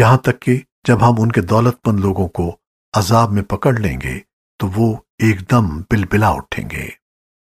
यहाँ तक कि जब हम उनके दौलतमंद लोगों को अजाब में पकड़ लेंगे तो वो एकदम बिलबिला उठेंगे।